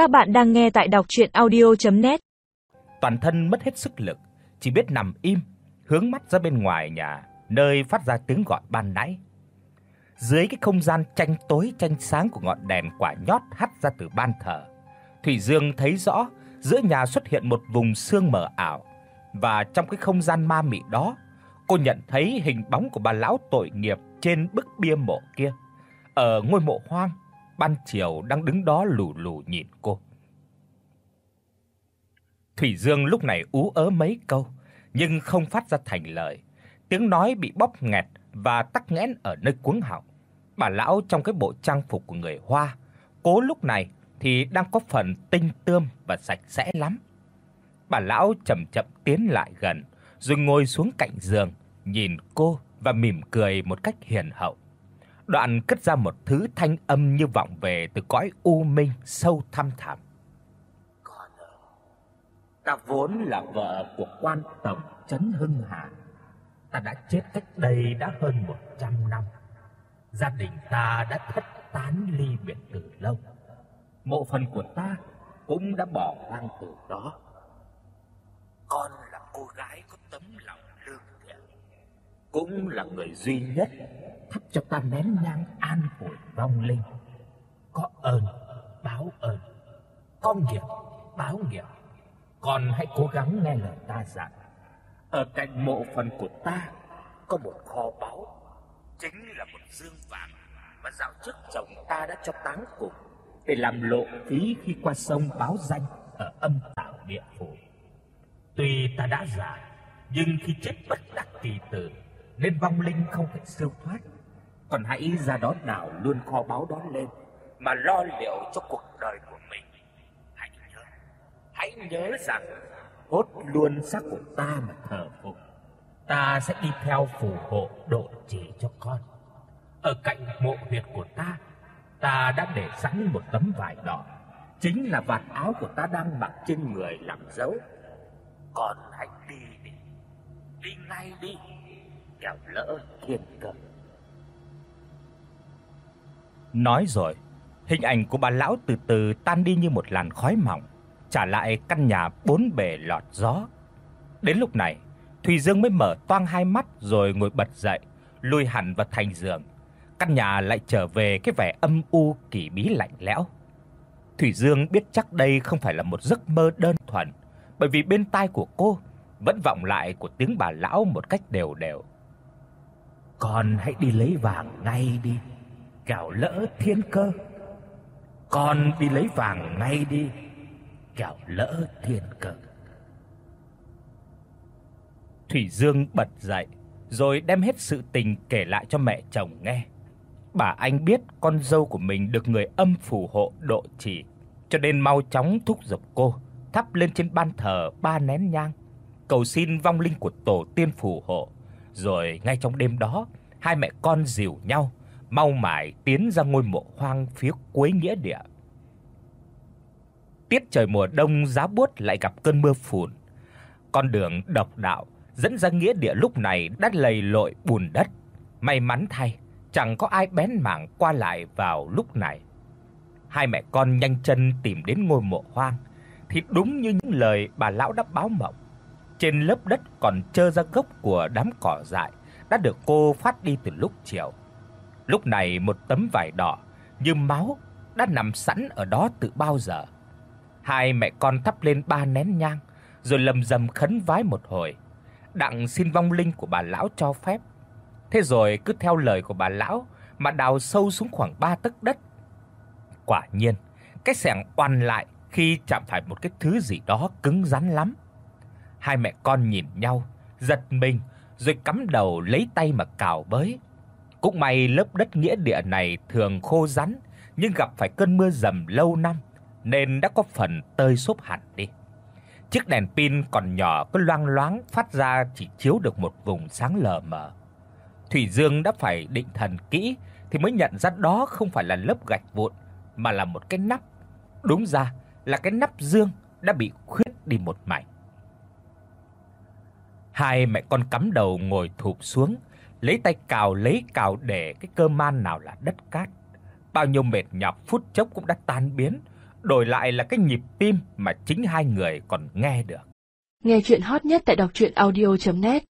Các bạn đang nghe tại đọc audio net Toàn thân mất hết sức lực, chỉ biết nằm im, hướng mắt ra bên ngoài nhà, nơi phát ra tiếng gọi ban nãy. Dưới cái không gian tranh tối tranh sáng của ngọn đèn quả nhót hắt ra từ ban thờ, Thủy Dương thấy rõ giữa nhà xuất hiện một vùng sương mờ ảo và trong cái không gian ma mị đó, cô nhận thấy hình bóng của bà lão tội nghiệp trên bức bia mộ kia. Ở ngôi mộ hoang, ban chiều đang đứng đó lù lù nhìn cô. Thủy Dương lúc này ú ớ mấy câu, nhưng không phát ra thành lời. Tiếng nói bị bóp nghẹt và tắc nghẽn ở nơi cuống họng. Bà lão trong cái bộ trang phục của người Hoa, cố lúc này thì đang có phần tinh tươm và sạch sẽ lắm. Bà lão chậm chậm tiến lại gần, rồi ngồi xuống cạnh giường, nhìn cô và mỉm cười một cách hiền hậu. Đoạn cất ra một thứ thanh âm như vọng về từ cõi u minh sâu thăm thẳm. Con ơi, ta vốn là vợ của quan tổng trấn Hưng Hà. Ta đã chết cách đây đã hơn 100 năm. Gia đình ta đã thất tán ly biệt từ lâu. Mộ phần của ta cũng đã bỏ hoang từ đó. Con là cô gái có tấm lòng lương thiện, cũng là người duy nhất thắp cho ta nén nhang an ủi vong linh. Có ơn báo ơn, có nghiệp báo nghiệp. Con hãy cố gắng nghe lời ta dặn. Ở cạnh mộ phần của ta có một kho báu, chính là một dương vàng mà dạo trước chồng ta đã cho táng cùng để làm lộ phí khi qua sông báo danh ở âm tạo địa phủ. Tuy ta đã già, nhưng khi chết bất đắc kỳ tử, nên vong linh không thể siêu thoát. Còn hãy ra đó đào luôn kho báu đó lên mà lo liệu cho cuộc đời của mình. Hãy nhớ, hãy nhớ rằng hốt luôn xác của ta mà thờ phụng. Ta sẽ đi theo phù hộ độ trì cho con. Ở cạnh mộ huyệt của ta, ta đã để sẵn một tấm vải đỏ, chính là vạt áo của ta đang mặc trên người làm dấu. Con hãy đi đi, đi ngay đi, kẻo lỡ thiên cơ. Nói rồi, hình ảnh của bà lão từ từ tan đi như một làn khói mỏng, trả lại căn nhà bốn bề lọt gió. Đến lúc này, Thùy Dương mới mở toang hai mắt rồi ngồi bật dậy, lùi hẳn vào thành giường. Căn nhà lại trở về cái vẻ âm u kỳ bí lạnh lẽo. Thủy Dương biết chắc đây không phải là một giấc mơ đơn thuần, bởi vì bên tai của cô vẫn vọng lại của tiếng bà lão một cách đều đều. Con hãy đi lấy vàng ngay đi, kẻo lỡ thiên cơ. Con đi lấy vàng ngay đi, kẻo lỡ thiên cơ. Thủy Dương bật dậy, rồi đem hết sự tình kể lại cho mẹ chồng nghe. Bà anh biết con dâu của mình được người âm phù hộ độ trì, cho nên mau chóng thúc giục cô thắp lên trên ban thờ ba nén nhang, cầu xin vong linh của tổ tiên phù hộ. Rồi ngay trong đêm đó, hai mẹ con dìu nhau mau mải tiến ra ngôi mộ hoang phía cuối nghĩa địa. Tiết trời mùa đông giá buốt lại gặp cơn mưa phùn. Con đường độc đạo dẫn ra nghĩa địa lúc này đã lầy lội bùn đất. May mắn thay, chẳng có ai bén mảng qua lại vào lúc này. Hai mẹ con nhanh chân tìm đến ngôi mộ hoang thì đúng như những lời bà lão đã báo mộng. Trên lớp đất còn trơ ra gốc của đám cỏ dại đã được cô phát đi từ lúc chiều. Lúc này một tấm vải đỏ như máu đã nằm sẵn ở đó từ bao giờ. Hai mẹ con thắp lên ba nén nhang, rồi lầm rầm khấn vái một hồi, đặng xin vong linh của bà lão cho phép. Thế rồi cứ theo lời của bà lão mà đào sâu xuống khoảng 3 tấc đất. Quả nhiên, cái xẻng oằn lại khi chạm phải một cái thứ gì đó cứng rắn lắm. Hai mẹ con nhìn nhau, giật mình rồi cắm đầu lấy tay mà cào bới. Cũng may lớp đất nghĩa địa này thường khô rắn, nhưng gặp phải cơn mưa dầm lâu năm nên đã có phần tơi xốp hẳn đi. Chiếc đèn pin còn nhỏ cứ loang loáng phát ra chỉ chiếu được một vùng sáng lờ mờ. Thủy Dương đã phải định thần kỹ thì mới nhận ra đó không phải là lớp gạch vụn mà là một cái nắp. Đúng ra là cái nắp dương đã bị khuyết đi một mảnh. Hai mẹ con cắm đầu ngồi thụp xuống, lấy tay cào lấy cào để cái cơ man nào là đất cát. Bao nhiêu mệt nhọc phút chốc cũng đã tan biến, đổi lại là cái nhịp tim mà chính hai người còn nghe được. Nghe truyện hot nhất tại doctruyenaudio.net